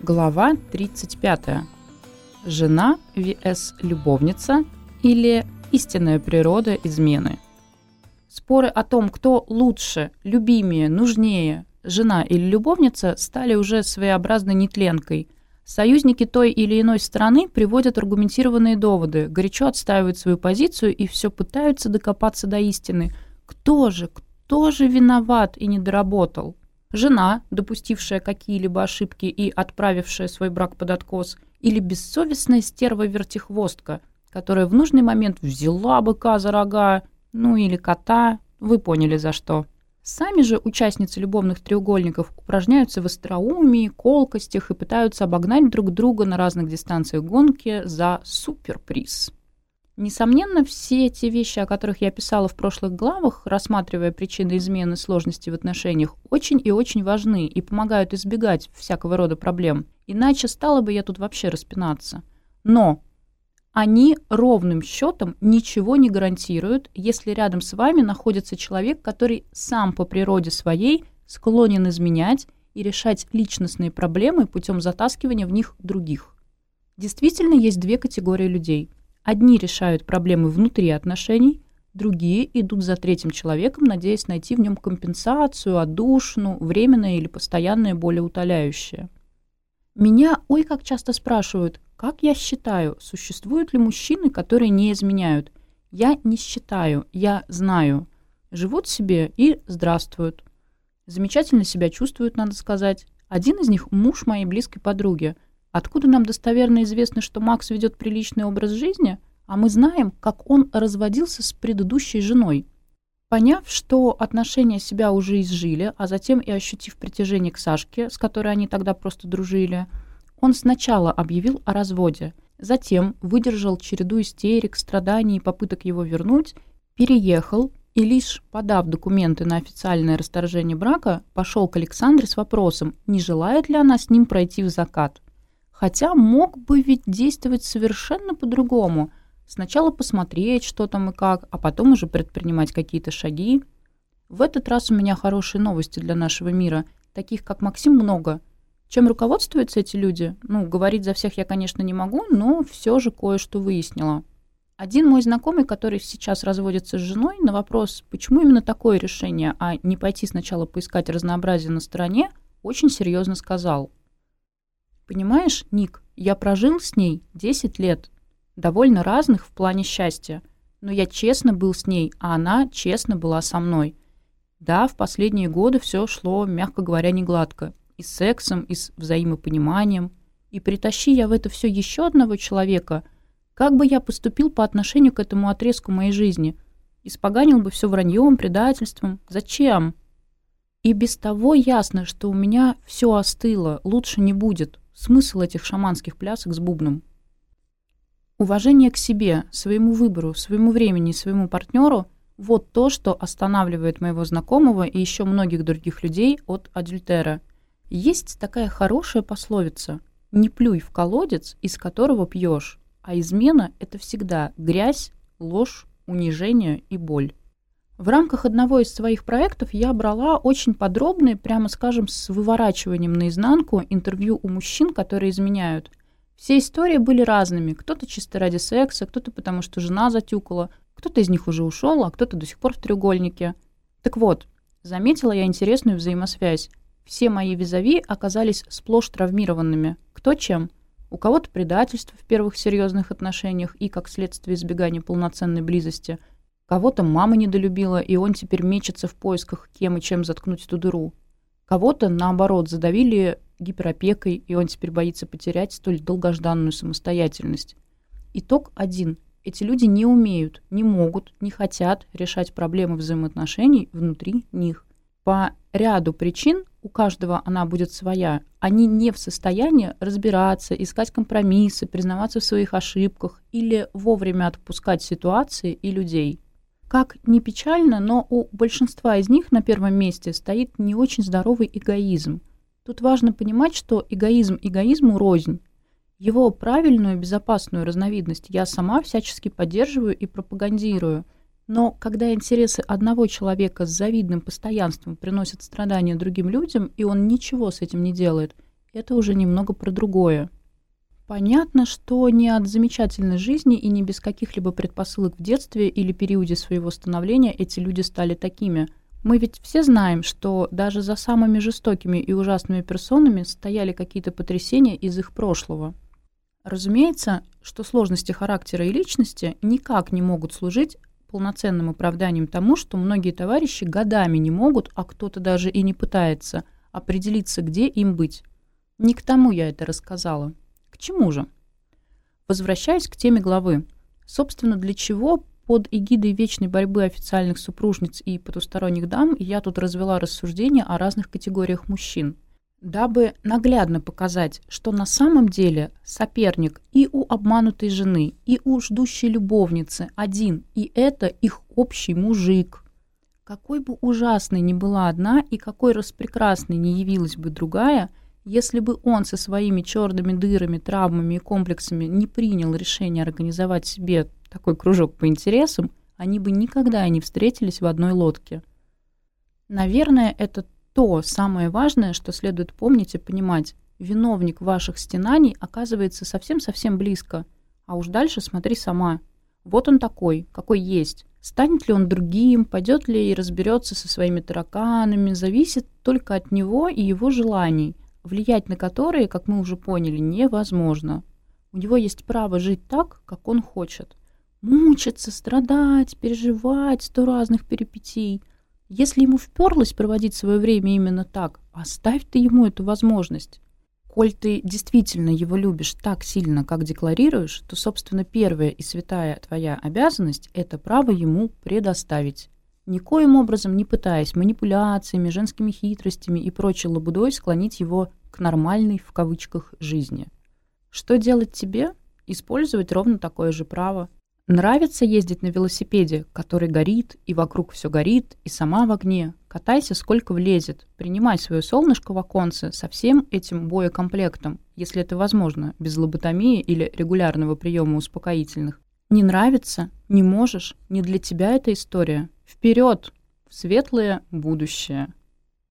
Глава 35. Жена vs. любовница или истинная природа измены. Споры о том, кто лучше, любимее, нужнее, жена или любовница, стали уже своеобразной нетленкой. Союзники той или иной стороны приводят аргументированные доводы, горячо отстаивают свою позицию и все пытаются докопаться до истины. Кто же, кто же виноват и недоработал? жена, допустившая какие-либо ошибки и отправившая свой брак под откос, или бессовестная стерва-вертихвостка, которая в нужный момент взяла быка за рога, ну или кота, вы поняли за что. Сами же участницы любовных треугольников упражняются в остроумии, колкостях и пытаются обогнать друг друга на разных дистанциях гонки за суперприз. Несомненно, все эти вещи, о которых я писала в прошлых главах, рассматривая причины измены и сложности в отношениях, очень и очень важны и помогают избегать всякого рода проблем. Иначе стала бы я тут вообще распинаться. Но они ровным счетом ничего не гарантируют, если рядом с вами находится человек, который сам по природе своей склонен изменять и решать личностные проблемы путем затаскивания в них других. Действительно, есть две категории людей – Одни решают проблемы внутри отношений, другие идут за третьим человеком, надеясь найти в нем компенсацию, отдушину, временное или постоянное болеутоляющее. Меня ой как часто спрашивают, как я считаю, существуют ли мужчины, которые не изменяют. Я не считаю, я знаю. Живут себе и здравствуют. Замечательно себя чувствуют, надо сказать. Один из них – муж моей близкой подруги – Откуда нам достоверно известно, что Макс ведет приличный образ жизни, а мы знаем, как он разводился с предыдущей женой? Поняв, что отношения себя уже изжили, а затем и ощутив притяжение к Сашке, с которой они тогда просто дружили, он сначала объявил о разводе, затем выдержал череду истерик, страданий и попыток его вернуть, переехал и лишь подав документы на официальное расторжение брака, пошел к Александре с вопросом, не желает ли она с ним пройти в закат хотя мог бы ведь действовать совершенно по-другому. Сначала посмотреть, что там и как, а потом уже предпринимать какие-то шаги. В этот раз у меня хорошие новости для нашего мира. Таких, как Максим, много. Чем руководствуются эти люди? Ну, говорить за всех я, конечно, не могу, но все же кое-что выяснила. Один мой знакомый, который сейчас разводится с женой, на вопрос, почему именно такое решение, а не пойти сначала поискать разнообразие на стороне, очень серьезно сказал – Понимаешь, Ник, я прожил с ней 10 лет, довольно разных в плане счастья, но я честно был с ней, а она честно была со мной. Да, в последние годы все шло, мягко говоря, не гладко. И с сексом, и с взаимопониманием. И притащи я в это все еще одного человека, как бы я поступил по отношению к этому отрезку моей жизни? Испоганил бы все враньем, предательством. Зачем? И без того ясно, что у меня все остыло, лучше не будет смысл этих шаманских плясок с бубном. Уважение к себе, своему выбору, своему времени, своему партнеру – вот то, что останавливает моего знакомого и еще многих других людей от адюльтера. Есть такая хорошая пословица «Не плюй в колодец, из которого пьешь», а измена – это всегда грязь, ложь, унижение и боль. В рамках одного из своих проектов я брала очень подробные, прямо скажем, с выворачиванием наизнанку интервью у мужчин, которые изменяют. Все истории были разными. Кто-то чисто ради секса, кто-то потому, что жена затюкала, кто-то из них уже ушел, а кто-то до сих пор в треугольнике. Так вот, заметила я интересную взаимосвязь. Все мои визави оказались сплошь травмированными. Кто чем? У кого-то предательство в первых серьезных отношениях и, как следствие, избегание полноценной близости – Кого-то мама недолюбила, и он теперь мечется в поисках, кем и чем заткнуть эту дыру. Кого-то, наоборот, задавили гиперопекой, и он теперь боится потерять столь долгожданную самостоятельность. Итог один. Эти люди не умеют, не могут, не хотят решать проблемы взаимоотношений внутри них. По ряду причин, у каждого она будет своя, они не в состоянии разбираться, искать компромиссы, признаваться в своих ошибках или вовремя отпускать ситуации и людей – Как ни печально, но у большинства из них на первом месте стоит не очень здоровый эгоизм. Тут важно понимать, что эгоизм эгоизму рознь. Его правильную безопасную разновидность я сама всячески поддерживаю и пропагандирую. Но когда интересы одного человека с завидным постоянством приносят страдания другим людям, и он ничего с этим не делает, это уже немного про другое. Понятно, что не от замечательной жизни и не без каких-либо предпосылок в детстве или периоде своего становления эти люди стали такими. Мы ведь все знаем, что даже за самыми жестокими и ужасными персонами стояли какие-то потрясения из их прошлого. Разумеется, что сложности характера и личности никак не могут служить полноценным оправданием тому, что многие товарищи годами не могут, а кто-то даже и не пытается определиться, где им быть. Не к тому я это рассказала. Чему же? Возвращаясь к теме главы, собственно, для чего под эгидой вечной борьбы официальных супружниц и потусторонних дам я тут развела рассуждение о разных категориях мужчин. Дабы наглядно показать, что на самом деле соперник и у обманутой жены, и у ждущей любовницы один, и это их общий мужик. Какой бы ужасной ни была одна и какой распрекрасной не явилась бы другая – если бы он со своими черными дырами, травмами и комплексами не принял решение организовать себе такой кружок по интересам, они бы никогда не встретились в одной лодке. Наверное, это то самое важное, что следует помнить и понимать. Виновник ваших стенаний оказывается совсем-совсем близко. А уж дальше смотри сама. Вот он такой, какой есть. Станет ли он другим, пойдет ли и разберется со своими тараканами, зависит только от него и его желаний, влиять на которые, как мы уже поняли, невозможно. У него есть право жить так, как он хочет. Мучиться, страдать, переживать сто разных перипетий. Если ему вперлось проводить свое время именно так, оставь ты ему эту возможность. Коль ты действительно его любишь так сильно, как декларируешь, то, собственно, первая и святая твоя обязанность – это право ему предоставить. Никоим образом не пытаясь манипуляциями, женскими хитростями и прочей лабудой склонить его к «нормальной» в кавычках жизни. Что делать тебе? Использовать ровно такое же право. Нравится ездить на велосипеде, который горит, и вокруг все горит, и сама в огне. Катайся, сколько влезет. Принимай свое солнышко в оконце со всем этим боекомплектом, если это возможно, без лоботомии или регулярного приема успокоительных. Не нравится? Не можешь? Не для тебя эта история? вперед в светлое будущее.